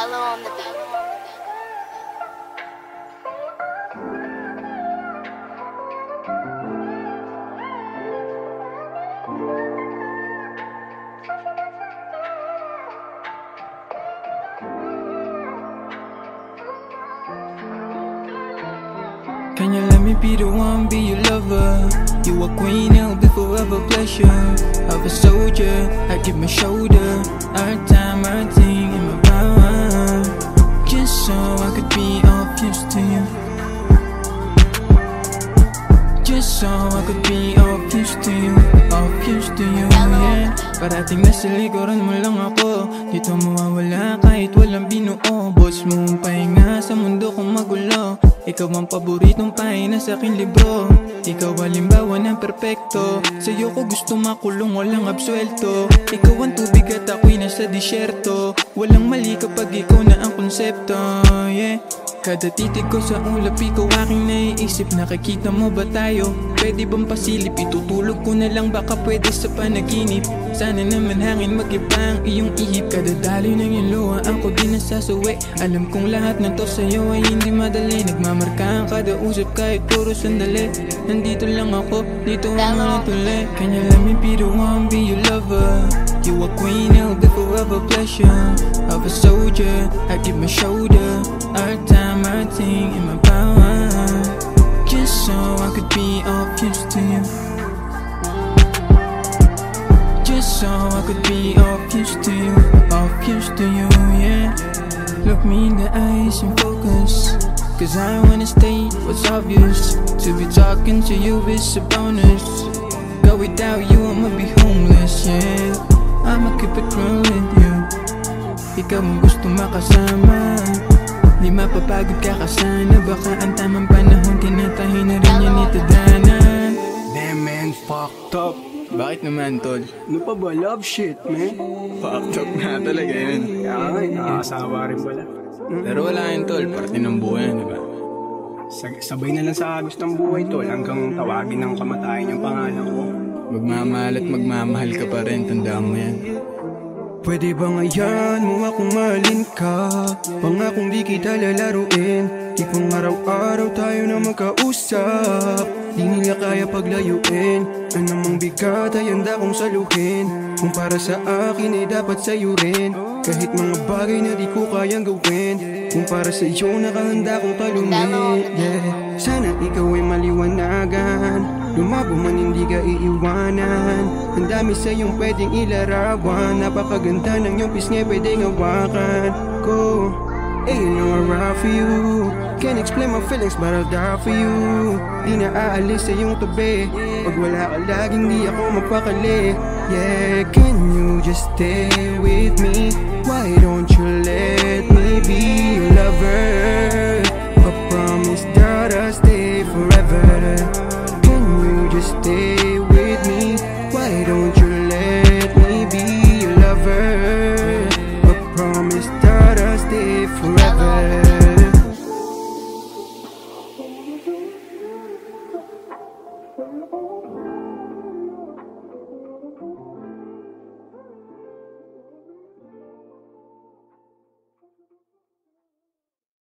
Bello on the beat. Can you let me be the one, be your lover? You a queen, I'll be forever pleasure. Of a soldier, I give my shoulder. Our time, our thing in my power. Just so I could be of use to you. Just so I could be of use to you, of use to you, yeah. Parating na sa likuran mo lang ako. Dito mawawala kahit walang binuo. Boss mo ang pahinga sa mundo kong magulo Ikaw ang paboritong pahina sa aking libro. Ikaw halimbawa ng perpekto. Sa'yo ko gusto makulong walang absuelto. Ikaw ang tubig at ako'y nasa disyerto. Walang mali kapag ikaw na ang konsepto, yeah. Kada titig ko sa ulap, ikaw aking naiisip. Nakikita mo ba tayo? Pwede bang pasilip? Itutulog ko na lang baka pwede sa panaginip. Sana naman hangin mag-iba ang iyong ihip. Kada daloy ng iyong luha, ako di nasasuwi Alam kong lahat ng to sa'yo ay hindi madali. Nagmamarka ang kada usap kahit puro sandali Nandito lang ako, dito ang mga tuli Can you let me be the one, be your lover? You a queen, I'll be forever pleasure Of a soldier, I give my shoulder. Our time, our thing in my power. Just so I could be of use to you. Just so I could be of use to you. Of use to you, yeah. Look me in the eyes and focus Cause I wanna state what's obvious To be talking to you is a bonus Go without you, I'ma be homeless, yeah I'ma keep it real with you Ikaw ang gusto makasama Di mapapagod ka kasana Baka ang tamang panahon Tinatahi na rin yan itadana Damn man, fucked up. Bakit naman tol? Ano pa ba? Love shit, man. Fucked up na talaga yun Kaya nga, nakakasawa rin pala. Pero wala yun tol, parte ng buhay yan, diba? Sag- sabay na lang sa agos ng buhay tol hanggang tawagin ng kamatayan yung pangalan ko. Magmamahal at magmamahal ka pa rin, tandaan mo yan Pwede ba ngayon mo akong mahalin ka? Pangakong di kita lalaruin. Di pang araw-araw tayo na magkausap. Di nila kaya paglayuin. Anumang bigat ay handa kong saluhin. Kung para sa akin ay dapat sa'yo rin. Kahit mga bagay na di ko kayang gawin. Kung para sa iyo nakahanda kong talunin yeah. Sana ikaw ay maliwanagan Lumabo man hindi ka iiwanan. Ang dami sa iyong pwedeng ilarawan. Napakaganda ng iyong pisngi pwedeng hawakan ko. Hey, you know for you. Can't explain my feelings but I'll die for you. Di na aalis sa iyong tabi. Pag wala ka laging di ako mapakali. Yeah, can you just stay with me?